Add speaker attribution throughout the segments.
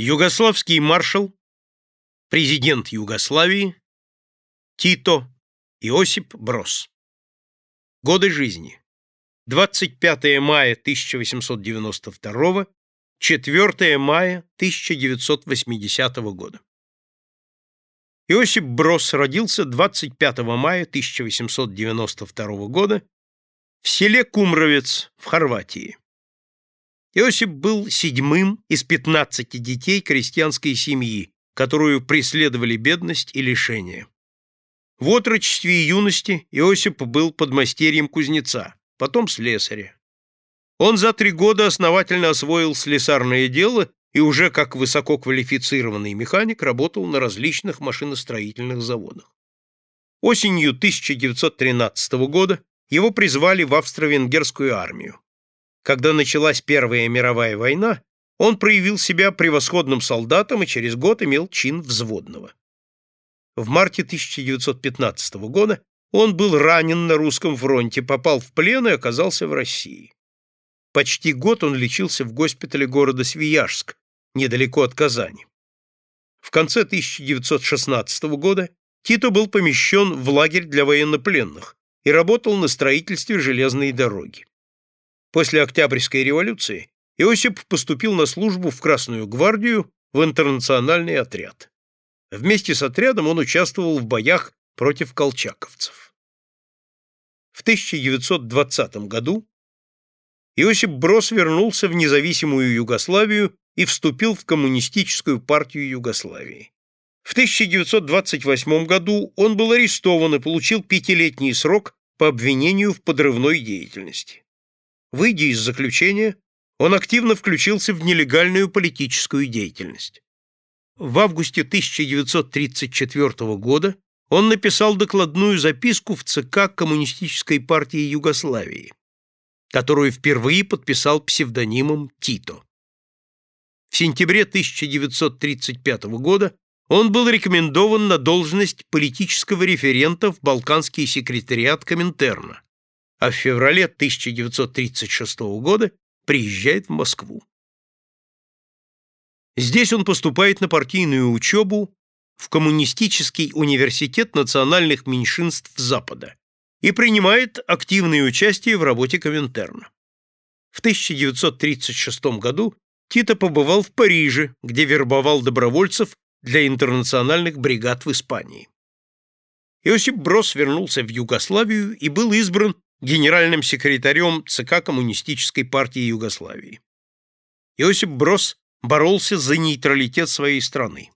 Speaker 1: Югославский маршал, президент Югославии, Тито Иосип Брос. Годы жизни. 25 мая 1892, 4 мая 1980 года. Иосип Брос родился 25 мая 1892 года в селе Кумровец в Хорватии. Иосип был седьмым из 15 детей крестьянской семьи, которую преследовали бедность и лишение. В отрочестве и юности Иосип был подмастерьем кузнеца, потом слесаря. Он за три года основательно освоил слесарное дело и уже как высококвалифицированный механик работал на различных машиностроительных заводах. Осенью 1913 года его призвали в австро-венгерскую армию. Когда началась Первая мировая война, он проявил себя превосходным солдатом и через год имел чин взводного. В марте 1915 года он был ранен на русском фронте, попал в плен и оказался в России. Почти год он лечился в госпитале города Свияжск, недалеко от Казани. В конце 1916 года Тито был помещен в лагерь для военнопленных и работал на строительстве железной дороги. После Октябрьской революции Иосип поступил на службу в Красную гвардию в интернациональный отряд. Вместе с отрядом он участвовал в боях против колчаковцев. В 1920 году Иосип Брос вернулся в независимую Югославию и вступил в Коммунистическую партию Югославии. В 1928 году он был арестован и получил пятилетний срок по обвинению в подрывной деятельности. Выйдя из заключения, он активно включился в нелегальную политическую деятельность. В августе 1934 года он написал докладную записку в ЦК Коммунистической партии Югославии, которую впервые подписал псевдонимом Тито. В сентябре 1935 года он был рекомендован на должность политического референта в Балканский секретариат Коминтерна, а в феврале 1936 года приезжает в Москву. Здесь он поступает на партийную учебу в Коммунистический университет национальных меньшинств Запада и принимает активное участие в работе Коминтерна. В 1936 году Тито побывал в Париже, где вербовал добровольцев для интернациональных бригад в Испании. Иосип Брос вернулся в Югославию и был избран генеральным секретарем ЦК Коммунистической партии Югославии. Иосип Брос боролся за нейтралитет своей страны.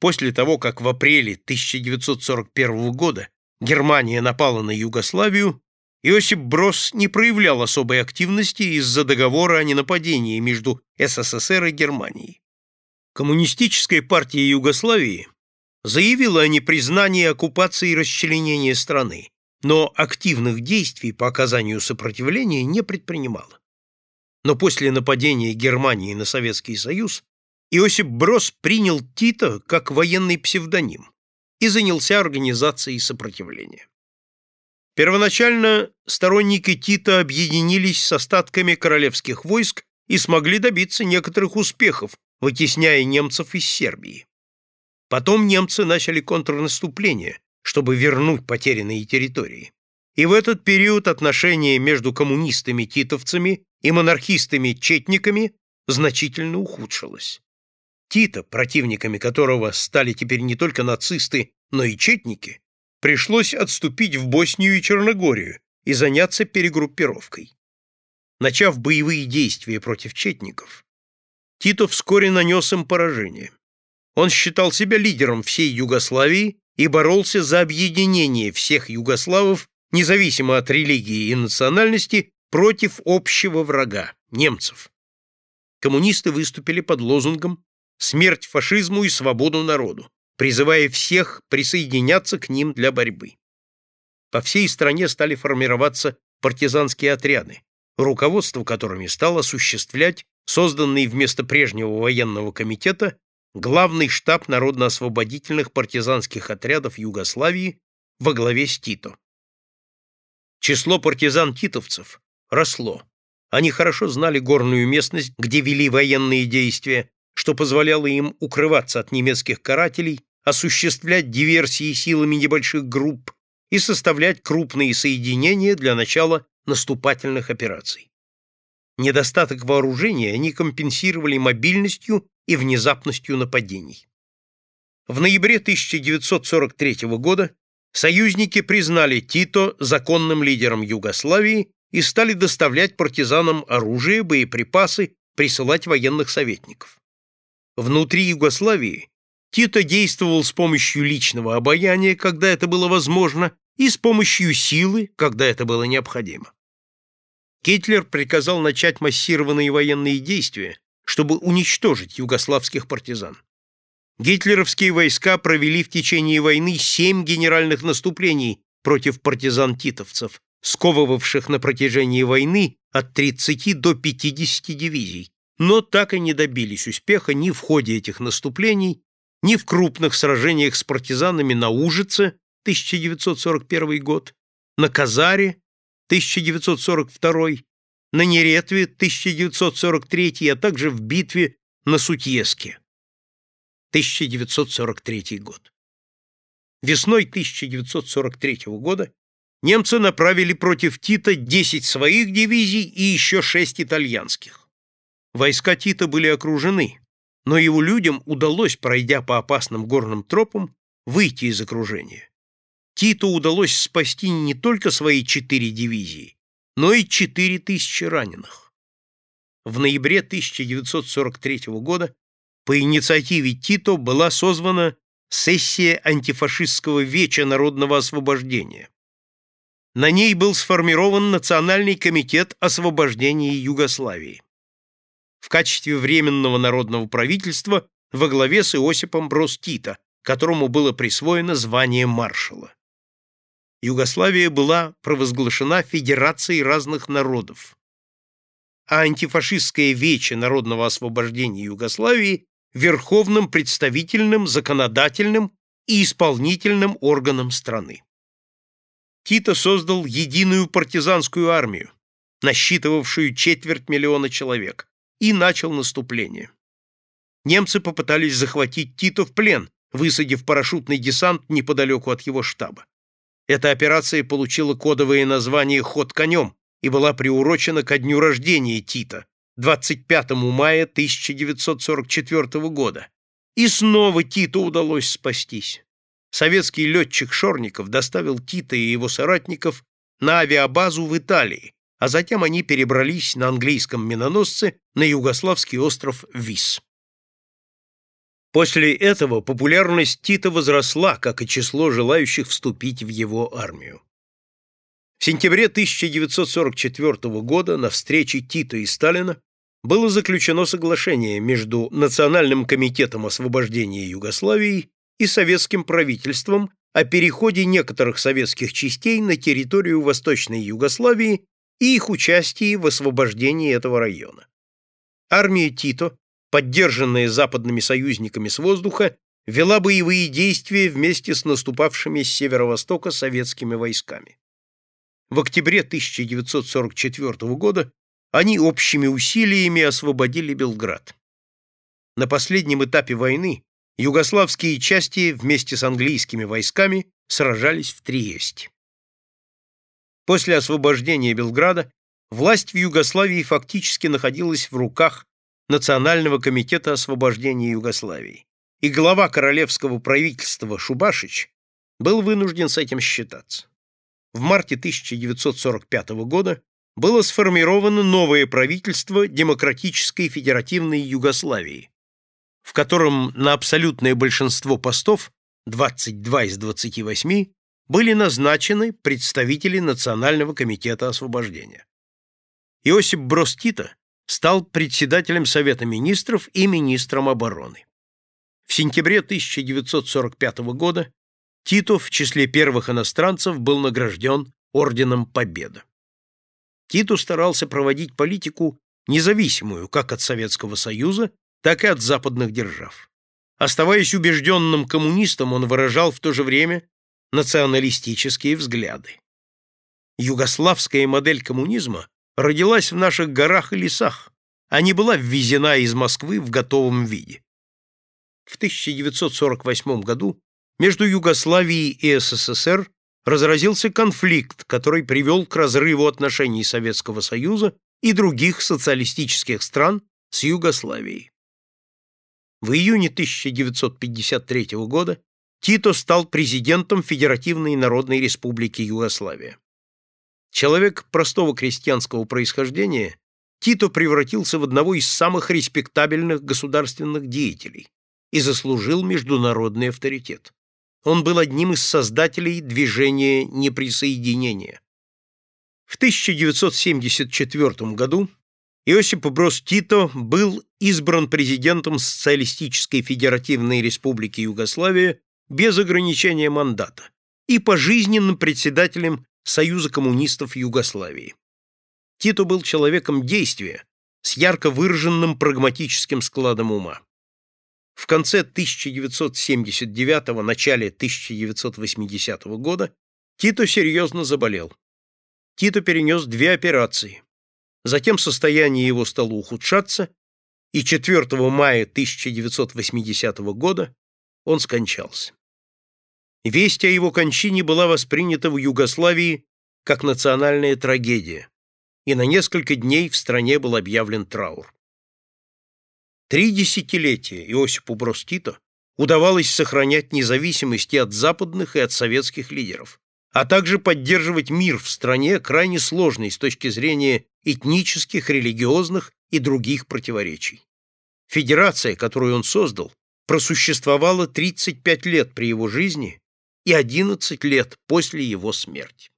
Speaker 1: После того, как в апреле 1941 года Германия напала на Югославию, Иосип Брос не проявлял особой активности из-за договора о ненападении между СССР и Германией. Коммунистическая партия Югославии заявила о непризнании оккупации и расчленения страны, но активных действий по оказанию сопротивления не предпринимала. Но после нападения Германии на Советский Союз Иосип Брос принял Тита как военный псевдоним и занялся организацией сопротивления. Первоначально сторонники Тита объединились с остатками королевских войск и смогли добиться некоторых успехов, вытесняя немцев из Сербии. Потом немцы начали контрнаступление, чтобы вернуть потерянные территории. И в этот период отношения между коммунистами-титовцами и монархистами-четниками значительно ухудшилось. Тита, противниками которого стали теперь не только нацисты, но и четники, пришлось отступить в Боснию и Черногорию и заняться перегруппировкой. Начав боевые действия против четников, Тито вскоре нанес им поражение. Он считал себя лидером всей Югославии и боролся за объединение всех югославов, независимо от религии и национальности, против общего врага – немцев. Коммунисты выступили под лозунгом «Смерть фашизму и свободу народу», призывая всех присоединяться к ним для борьбы. По всей стране стали формироваться партизанские отряды, руководство которыми стало осуществлять созданный вместо прежнего военного комитета главный штаб народно-освободительных партизанских отрядов Югославии во главе с Тито. Число партизан-титовцев росло. Они хорошо знали горную местность, где вели военные действия, что позволяло им укрываться от немецких карателей, осуществлять диверсии силами небольших групп и составлять крупные соединения для начала наступательных операций. Недостаток вооружения они компенсировали мобильностью и внезапностью нападений. В ноябре 1943 года союзники признали Тито законным лидером Югославии и стали доставлять партизанам оружие, боеприпасы, присылать военных советников. Внутри Югославии Тито действовал с помощью личного обаяния, когда это было возможно, и с помощью силы, когда это было необходимо. Гитлер приказал начать массированные военные действия, чтобы уничтожить югославских партизан. Гитлеровские войска провели в течение войны семь генеральных наступлений против партизан-титовцев, сковывавших на протяжении войны от 30 до 50 дивизий, но так и не добились успеха ни в ходе этих наступлений, ни в крупных сражениях с партизанами на Ужице 1941 год, на Казаре 1942, на Неретве 1943, а также в битве на Сутьеске 1943 год. Весной 1943 года немцы направили против Тита 10 своих дивизий и еще 6 итальянских. Войска Тита были окружены, но его людям удалось, пройдя по опасным горным тропам, выйти из окружения. Титу удалось спасти не только свои четыре дивизии, но и четыре тысячи раненых. В ноябре 1943 года по инициативе Тито была созвана сессия антифашистского веча народного освобождения. На ней был сформирован Национальный комитет освобождения Югославии. В качестве временного народного правительства во главе с Иосипом Брос Тита, которому было присвоено звание маршала. Югославия была провозглашена Федерацией разных народов, а антифашистское вече народного освобождения Югославии верховным представительным, законодательным и исполнительным органом страны. Тито создал единую партизанскую армию, насчитывавшую четверть миллиона человек, и начал наступление. Немцы попытались захватить Тито в плен, высадив парашютный десант неподалеку от его штаба. Эта операция получила кодовое название «Ход конем» и была приурочена ко дню рождения Тита, 25 мая 1944 года. И снова Титу удалось спастись. Советский летчик Шорников доставил Тита и его соратников на авиабазу в Италии, а затем они перебрались на английском миноносце на югославский остров Вис. После этого популярность Тита возросла, как и число желающих вступить в его армию. В сентябре 1944 года на встрече Тита и Сталина было заключено соглашение между Национальным комитетом освобождения Югославии и советским правительством о переходе некоторых советских частей на территорию Восточной Югославии и их участии в освобождении этого района. Армия Тито, поддержанная западными союзниками с воздуха, вела боевые действия вместе с наступавшими с северо-востока советскими войсками. В октябре 1944 года они общими усилиями освободили Белград. На последнем этапе войны югославские части вместе с английскими войсками сражались в Триесте. После освобождения Белграда власть в Югославии фактически находилась в руках Национального комитета освобождения Югославии, и глава королевского правительства Шубашич был вынужден с этим считаться в марте 1945 года было сформировано новое правительство Демократической Федеративной Югославии, в котором на абсолютное большинство постов, 22 из 28, были назначены представители Национального комитета освобождения. Иосип Брос стал председателем Совета министров и министром обороны. В сентябре 1945 года Тито в числе первых иностранцев был награжден Орденом Победы. Титу старался проводить политику независимую как от Советского Союза, так и от западных держав. Оставаясь убежденным коммунистом, он выражал в то же время националистические взгляды. Югославская модель коммунизма родилась в наших горах и лесах, а не была ввезена из Москвы в готовом виде. В 1948 году между Югославией и СССР разразился конфликт, который привел к разрыву отношений Советского Союза и других социалистических стран с Югославией. В июне 1953 года Тито стал президентом Федеративной Народной Республики Югославия. Человек простого крестьянского происхождения, Тито превратился в одного из самых респектабельных государственных деятелей и заслужил международный авторитет. Он был одним из создателей движения неприсоединения. В 1974 году Иосип Брос Тито был избран президентом Социалистической Федеративной Республики Югославия без ограничения мандата и пожизненным председателем Союза коммунистов Югославии. Тито был человеком действия с ярко выраженным прагматическим складом ума. В конце 1979 начале 1980 года Тито серьезно заболел. Тито перенес две операции. Затем состояние его стало ухудшаться, и 4 мая 1980 года он скончался. Весть о его кончине была воспринята в Югославии как национальная трагедия, и на несколько дней в стране был объявлен траур. Три десятилетия Иосипу Брос удавалось сохранять независимость и от западных, и от советских лидеров, а также поддерживать мир в стране, крайне сложный с точки зрения этнических, религиозных и других противоречий. Федерация, которую он создал, просуществовала 35 лет при его жизни и 11 лет после его смерти.